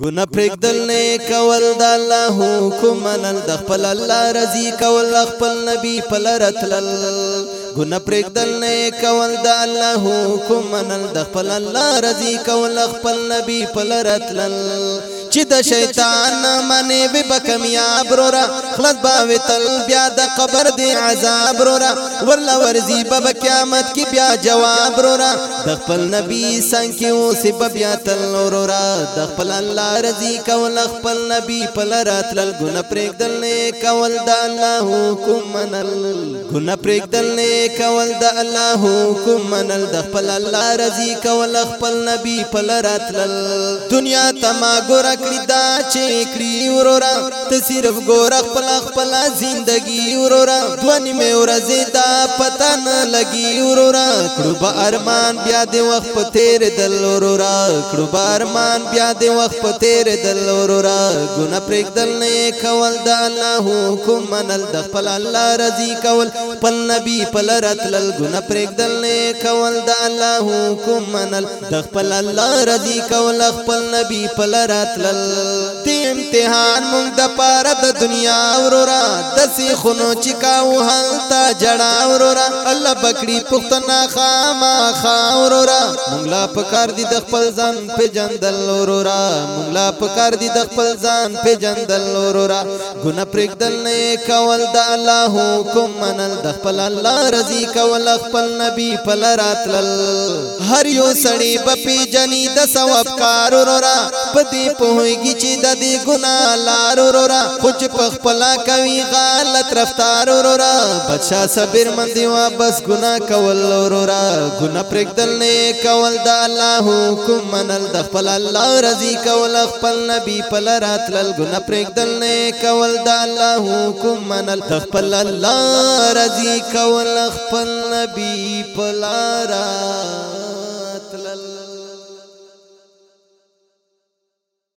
ګنا پرېګدل نه کول د الله حکم منل د خپل الله رضی کول خپل نبی پل رتل ګنا پرېګدل نه کول د الله حکم منل د خپل الله رضی کول خپل نبی پل رتل چې د شیطان منې به بکمیاب رورا خلد باوي تل بیا د قبر دی عذاب رورا ورلا ورزی به قیامت کې بیا جواب رورا د خپل نبی څنګه او سبب یا تل رورا د خپل الله رضی کول خپل نبی په راتل ګن پرېګ دل نه کول د الله حکم منل ګن پرېګ دل نه کول د الله حکم منل د خپل الله رضی کول خپل نبی په راتل دنیا تما ګره کړی دا چې کړی ورورا ته صرف ګور خپل خپل زندگی ورورا دونی می ورځې دا پتا نه لګي ورورا کړو به ارمان بیا دې وخت په تیر دل ورورا کړو به ارمان بیا دې وخت په تیر دل ورورا ګنا پرېک دل نه کول د الله حکم منل د خپل الله رضی کول پل نبی پل رتل ګنا پرېک دل نه کول د الله حکم منل د خپل الله رضی کول خپل نبی پل رتل امتحان مونږ د پاره د دنیا اورورا دسی خونو چکاو هلتا جڑا اورورا الله بکړي پختنا خاما خاورورا مونږ لا پکار دي د خپل ځان په جندل اورورا مونږ لا پکار دي د خپل ځان په جندل اورورا ګنا پرېګ دل نه کول د الله حکم منل د خپل الله رضی کول خپل نبی پل راتل هر یو سړی بپی جنې د ثواب کار اورورا پدی پوهیږي چې د دې دی ګنا لار ورورا خوچ پخپلا کوي غلط رفتار ورورا بچا صبر من دی وا بس ګنا کول ورورا ګنا پرګدل نه کول د الله حکم منل د خپل الله رضی کول خپل نبی پل راتل ګنا پرګدل نه کول د الله حکم منل د خپل الله رضی کول خپل نبی پل راتل